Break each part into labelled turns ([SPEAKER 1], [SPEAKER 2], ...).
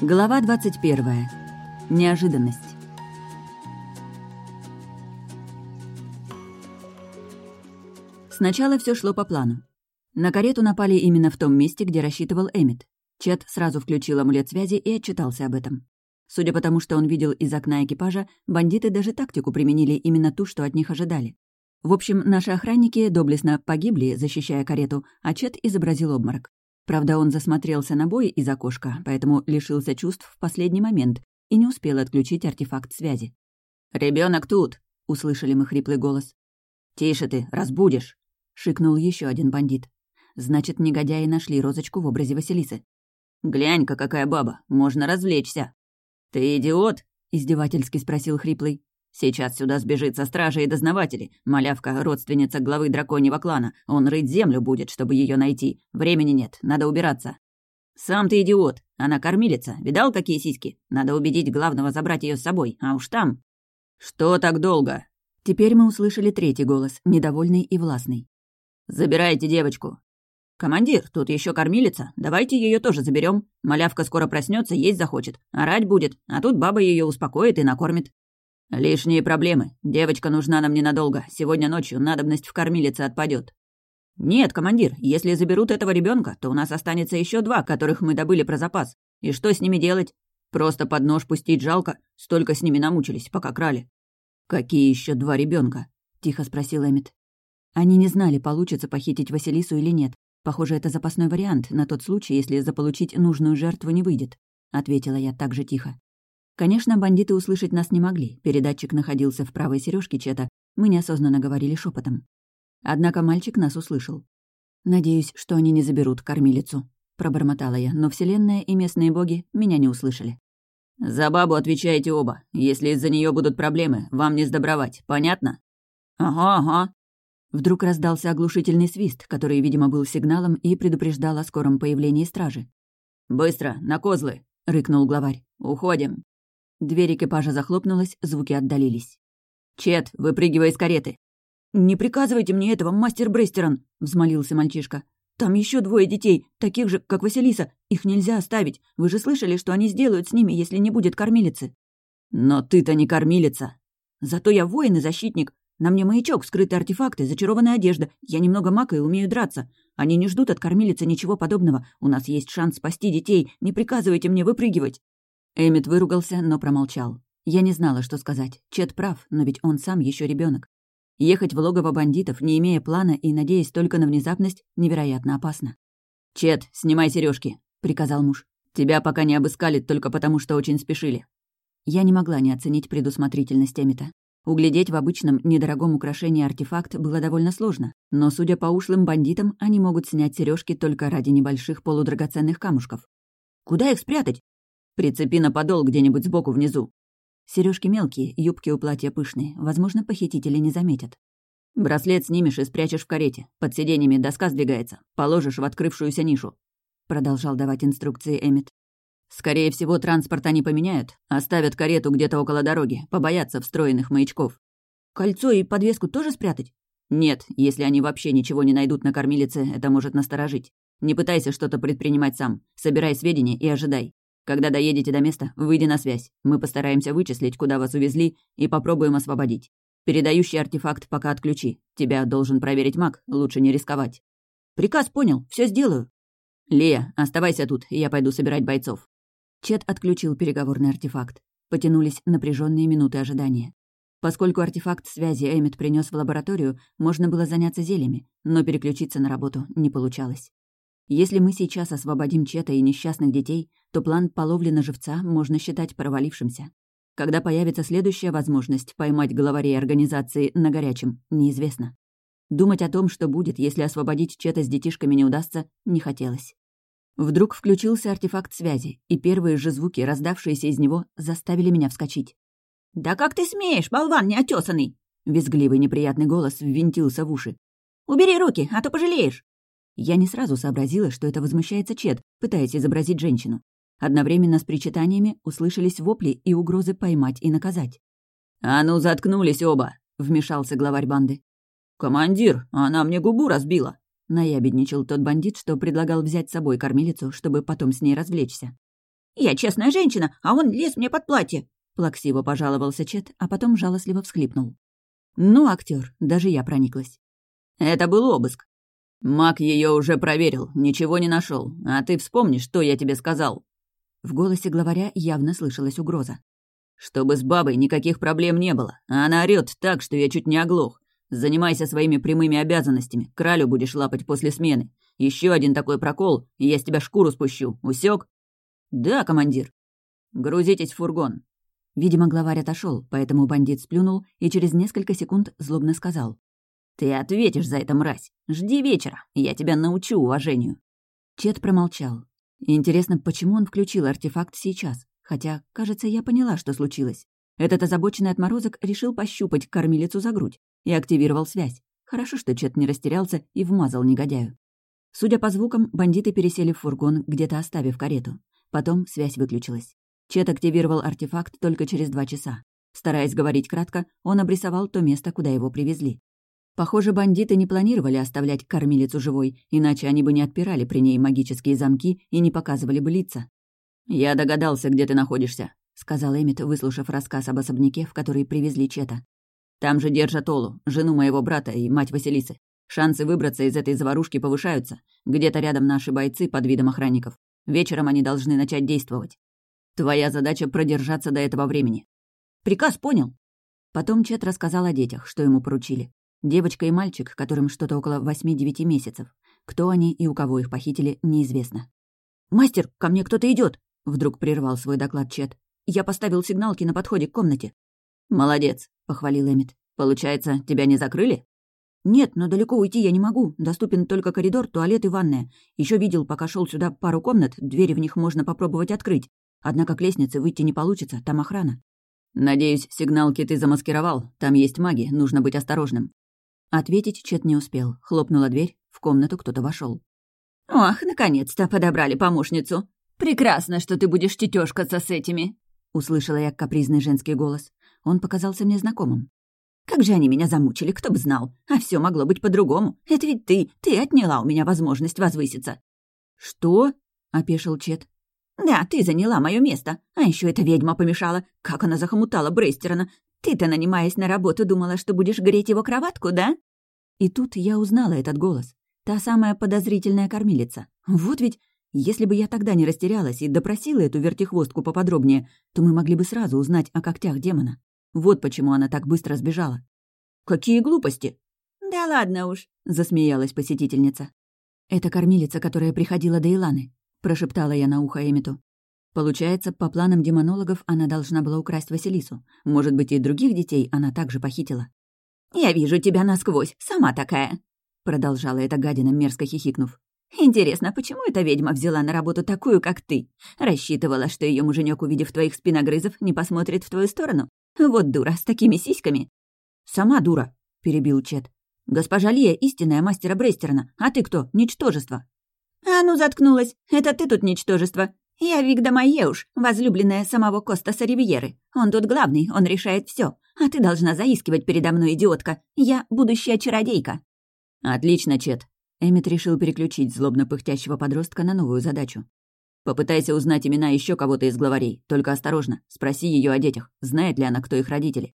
[SPEAKER 1] Глава 21. Неожиданность. Сначала все шло по плану. На карету напали именно в том месте, где рассчитывал Эмит. Чет сразу включил амулет связи и отчитался об этом. Судя по тому, что он видел из окна экипажа, бандиты даже тактику применили именно ту, что от них ожидали. В общем, наши охранники доблестно погибли, защищая карету, а Чет изобразил обморок. Правда, он засмотрелся на бой из окошка, поэтому лишился чувств в последний момент и не успел отключить артефакт связи. Ребенок тут!» — услышали мы хриплый голос. «Тише ты, разбудишь!» — шикнул еще один бандит. Значит, негодяи нашли розочку в образе Василисы. «Глянь-ка, какая баба! Можно развлечься!» «Ты идиот?» — издевательски спросил хриплый. Сейчас сюда сбежится стража и дознаватели. Малявка — родственница главы драконьего клана. Он рыть землю будет, чтобы ее найти. Времени нет, надо убираться. Сам ты идиот. Она кормилица. Видал, какие сиськи? Надо убедить главного забрать ее с собой, а уж там... Что так долго? Теперь мы услышали третий голос, недовольный и властный. «Забирайте девочку». «Командир, тут еще кормилица. Давайте ее тоже заберем. Малявка скоро проснется, есть захочет. Орать будет, а тут баба ее успокоит и накормит. «Лишние проблемы. Девочка нужна нам ненадолго. Сегодня ночью надобность в кормилице отпадет. «Нет, командир, если заберут этого ребенка, то у нас останется еще два, которых мы добыли про запас. И что с ними делать? Просто под нож пустить жалко. Столько с ними намучились, пока крали». «Какие еще два ребенка? тихо спросил Эмит. Они не знали, получится похитить Василису или нет. Похоже, это запасной вариант на тот случай, если заполучить нужную жертву не выйдет, ответила я также тихо. Конечно, бандиты услышать нас не могли. Передатчик находился в правой сережке Чета. Мы неосознанно говорили шепотом. Однако мальчик нас услышал. «Надеюсь, что они не заберут кормилицу», — пробормотала я, но Вселенная и местные боги меня не услышали. «За бабу отвечаете оба. Если из-за нее будут проблемы, вам не сдобровать. Понятно?» «Ага, ага». Вдруг раздался оглушительный свист, который, видимо, был сигналом и предупреждал о скором появлении стражи. «Быстро, на козлы!» — рыкнул главарь. «Уходим!» Дверь экипажа захлопнулась, звуки отдалились. «Чет, выпрыгивай из кареты!» «Не приказывайте мне этого, мастер Брестерон!» — взмолился мальчишка. «Там еще двое детей, таких же, как Василиса. Их нельзя оставить. Вы же слышали, что они сделают с ними, если не будет кормилицы?» «Но ты-то не кормилица!» «Зато я воин и защитник. На мне маячок, скрытые артефакты, зачарованная одежда. Я немного мака и умею драться. Они не ждут от кормилицы ничего подобного. У нас есть шанс спасти детей. Не приказывайте мне выпрыгивать!» Эмит выругался, но промолчал. Я не знала, что сказать. Чет прав, но ведь он сам еще ребенок. Ехать в логово бандитов, не имея плана и надеясь только на внезапность, невероятно опасно. «Чет, снимай сережки, приказал муж. «Тебя пока не обыскали только потому, что очень спешили». Я не могла не оценить предусмотрительность Эмита. Углядеть в обычном недорогом украшении артефакт было довольно сложно, но, судя по ушлым бандитам, они могут снять сережки только ради небольших полудрагоценных камушков. «Куда их спрятать?» Прицепи на подол где-нибудь сбоку внизу. Сережки мелкие, юбки у платья пышные. Возможно, похитители не заметят. Браслет снимешь и спрячешь в карете. Под сиденьями доска сдвигается. Положишь в открывшуюся нишу. Продолжал давать инструкции Эмит. Скорее всего, транспорт они поменяют. Оставят карету где-то около дороги. Побоятся встроенных маячков. Кольцо и подвеску тоже спрятать? Нет, если они вообще ничего не найдут на кормилице, это может насторожить. Не пытайся что-то предпринимать сам. Собирай сведения и ожидай. Когда доедете до места, выйди на связь. Мы постараемся вычислить, куда вас увезли, и попробуем освободить. Передающий артефакт пока отключи. Тебя должен проверить маг, лучше не рисковать. Приказ понял, все сделаю. Лея, оставайся тут, я пойду собирать бойцов. Чет отключил переговорный артефакт. Потянулись напряженные минуты ожидания. Поскольку артефакт связи Эмит принес в лабораторию, можно было заняться зельями, но переключиться на работу не получалось. Если мы сейчас освободим Чета и несчастных детей, то план по ловле на живца можно считать провалившимся. Когда появится следующая возможность поймать главарей организации на горячем, неизвестно. Думать о том, что будет, если освободить Чета с детишками не удастся, не хотелось. Вдруг включился артефакт связи, и первые же звуки, раздавшиеся из него, заставили меня вскочить. «Да как ты смеешь, болван неотесанный!» Визгливый неприятный голос ввинтился в уши. «Убери руки, а то пожалеешь!» Я не сразу сообразила, что это возмущается Чед, пытаясь изобразить женщину. Одновременно с причитаниями услышались вопли и угрозы поймать и наказать. «А ну, заткнулись оба!» — вмешался главарь банды. «Командир, она мне губу разбила!» — наябедничал тот бандит, что предлагал взять с собой кормилицу, чтобы потом с ней развлечься.
[SPEAKER 2] Я честная женщина, а он лез мне под платье!»
[SPEAKER 1] Плаксиво пожаловался Чет, а потом жалостливо всхлипнул. «Ну, актер, даже я прониклась».
[SPEAKER 3] «Это был обыск. Маг ее уже проверил, ничего не нашел. А ты вспомни, что я тебе сказал».
[SPEAKER 1] В голосе главаря явно слышалась угроза.
[SPEAKER 3] «Чтобы с бабой никаких проблем не было. Она орёт так, что я чуть не оглох. Занимайся своими прямыми обязанностями. Кралю будешь лапать после смены. Еще один такой прокол, и я с тебя шкуру спущу. Усек? Да, командир. Грузитесь в фургон.
[SPEAKER 1] Видимо, главарь отошел, поэтому бандит сплюнул и через несколько секунд злобно сказал.
[SPEAKER 3] «Ты ответишь за это, мразь. Жди вечера, я тебя научу уважению».
[SPEAKER 1] Чет промолчал. Интересно, почему он включил артефакт сейчас? Хотя, кажется, я поняла, что случилось. Этот озабоченный отморозок решил пощупать кормилицу за грудь и активировал связь. Хорошо, что Чет не растерялся и вмазал негодяю. Судя по звукам, бандиты пересели в фургон, где-то оставив карету. Потом связь выключилась. Чет активировал артефакт только через два часа. Стараясь говорить кратко, он обрисовал то место, куда его привезли. Похоже, бандиты не планировали оставлять кормилицу живой, иначе они бы не отпирали при ней магические замки и не показывали бы лица.
[SPEAKER 3] «Я догадался, где ты находишься», —
[SPEAKER 1] сказал Эмит, выслушав рассказ об особняке, в который привезли Чета.
[SPEAKER 3] «Там же держат Олу, жену моего брата и мать Василисы. Шансы выбраться из этой заварушки повышаются. Где-то рядом наши бойцы под видом охранников. Вечером они должны начать действовать. Твоя задача продержаться до этого времени.
[SPEAKER 2] Приказ понял.
[SPEAKER 1] Потом Чет рассказал о детях, что ему поручили. Девочка и мальчик, которым что-то около восьми-девяти месяцев. Кто они и у кого их похитили, неизвестно.
[SPEAKER 2] «Мастер, ко мне кто-то идет! вдруг прервал свой доклад Чет. «Я поставил сигналки на подходе к комнате».
[SPEAKER 3] «Молодец», — похвалил Эмит. «Получается, тебя не закрыли?»
[SPEAKER 2] «Нет, но далеко уйти я не могу. Доступен только коридор, туалет и ванная. Еще видел, пока шел сюда пару комнат, двери в них можно попробовать открыть. Однако к лестнице выйти не получится, там охрана.
[SPEAKER 3] «Надеюсь, сигналки ты замаскировал. Там есть маги, нужно быть осторожным».
[SPEAKER 1] Ответить Чет не успел. Хлопнула дверь, в комнату кто-то вошел.
[SPEAKER 2] «Ох, наконец-то подобрали помощницу! Прекрасно, что ты будешь тетёшкаться с этими!»
[SPEAKER 1] Услышала я капризный женский голос. Он показался мне знакомым.
[SPEAKER 2] «Как же они меня замучили, кто бы знал! А все могло быть по-другому! Это ведь ты, ты отняла у меня возможность возвыситься!»
[SPEAKER 1] «Что?» — опешил Чет.
[SPEAKER 2] «Да, ты заняла мое место. А еще эта ведьма помешала. Как она захомутала Брейстерона. Ты-то, нанимаясь на работу, думала, что будешь греть его кроватку, да?»
[SPEAKER 1] И тут я узнала этот голос. Та самая подозрительная кормилица. Вот ведь, если бы я тогда не растерялась и допросила эту вертихвостку поподробнее, то мы могли бы сразу узнать о когтях демона. Вот почему она так быстро сбежала.
[SPEAKER 2] «Какие глупости!» «Да ладно уж», — засмеялась посетительница.
[SPEAKER 1] «Это кормилица, которая приходила до Иланы. — прошептала я на ухо Эмиту. Получается, по планам демонологов она должна была украсть Василису. Может быть, и других детей она также похитила.
[SPEAKER 2] «Я вижу тебя насквозь, сама такая», — продолжала эта гадина, мерзко хихикнув. «Интересно, почему эта ведьма взяла на работу такую, как ты? Рассчитывала, что ее муженек, увидев твоих спиногрызов, не посмотрит в твою сторону? Вот дура, с такими сиськами».
[SPEAKER 1] «Сама дура», — перебил Чет. «Госпожа Лия — истинная мастера Брестерна, а ты кто? Ничтожество».
[SPEAKER 2] «А ну, заткнулась! Это ты тут ничтожество! Я Вигда Майеуш, возлюбленная самого Костаса Ривьеры. Он тут главный, он решает все. А ты должна заискивать передо мной, идиотка. Я будущая чародейка».
[SPEAKER 3] «Отлично, Чет».
[SPEAKER 1] Эммет решил переключить злобно пыхтящего подростка на новую задачу.
[SPEAKER 3] «Попытайся узнать имена еще кого-то из главарей. Только осторожно, спроси ее о детях. Знает ли она, кто их родители?»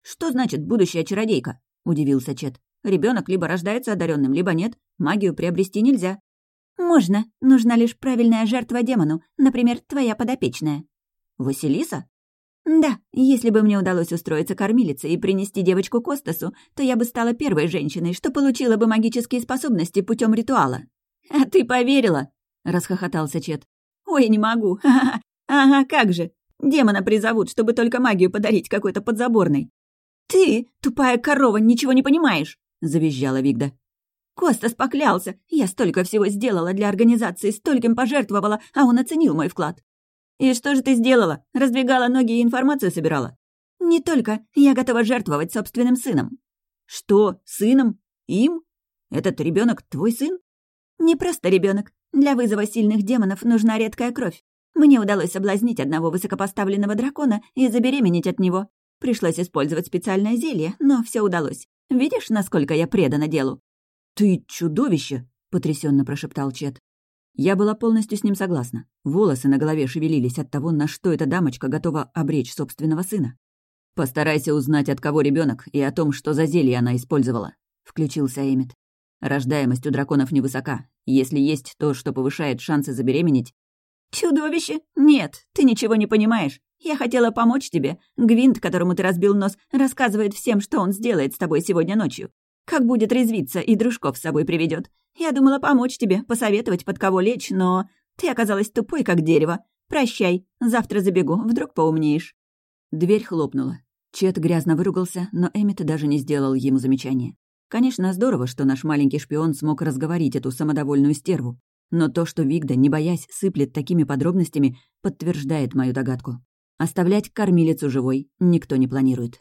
[SPEAKER 2] «Что значит будущая чародейка?» — удивился Чет. Ребенок либо рождается одаренным, либо нет. Магию приобрести нельзя. «Можно. Нужна лишь правильная жертва демону, например, твоя подопечная».
[SPEAKER 1] «Василиса?»
[SPEAKER 2] «Да, если бы мне удалось устроиться кормилицей и принести девочку Костасу, то я бы стала первой женщиной, что получила бы магические способности путем ритуала». «А ты поверила?» — расхохотался Чет. «Ой, не могу. Ага, ага, как же. Демона призовут, чтобы только магию подарить какой-то подзаборной». «Ты, тупая корова, ничего не понимаешь!» — завизжала Вигда. Костас поклялся. Я столько всего сделала для организации, стольким пожертвовала, а он оценил мой вклад. И что же ты сделала? Раздвигала ноги и информацию собирала? Не только. Я готова жертвовать собственным сыном. Что, сыном? Им? Этот ребенок твой сын? Не просто ребенок. Для вызова сильных демонов нужна редкая кровь. Мне удалось соблазнить одного высокопоставленного дракона и забеременеть от него. Пришлось использовать специальное зелье, но все удалось. Видишь, насколько я предана делу?
[SPEAKER 1] «Ты чудовище!» — потрясенно прошептал Чет. Я была полностью с ним согласна. Волосы на голове шевелились от того, на что эта дамочка готова обречь собственного сына. «Постарайся узнать, от кого ребенок и о том, что за зелье она использовала», — включился Эмит. «Рождаемость у драконов невысока. Если есть то, что повышает шансы забеременеть...»
[SPEAKER 2] «Чудовище? Нет, ты ничего не понимаешь. Я хотела помочь тебе. Гвинт, которому ты разбил нос, рассказывает всем, что он сделает с тобой сегодня ночью. Как будет резвиться и дружков с собой приведет. Я думала помочь тебе, посоветовать, под кого лечь, но... Ты оказалась тупой, как дерево. Прощай, завтра забегу, вдруг поумнеешь».
[SPEAKER 1] Дверь хлопнула. Чет грязно выругался, но Эммит даже не сделал ему замечания. Конечно, здорово, что наш маленький шпион смог разговорить эту самодовольную стерву. Но то, что Вигда, не боясь, сыплет такими подробностями, подтверждает мою догадку. Оставлять кормилицу живой никто не планирует.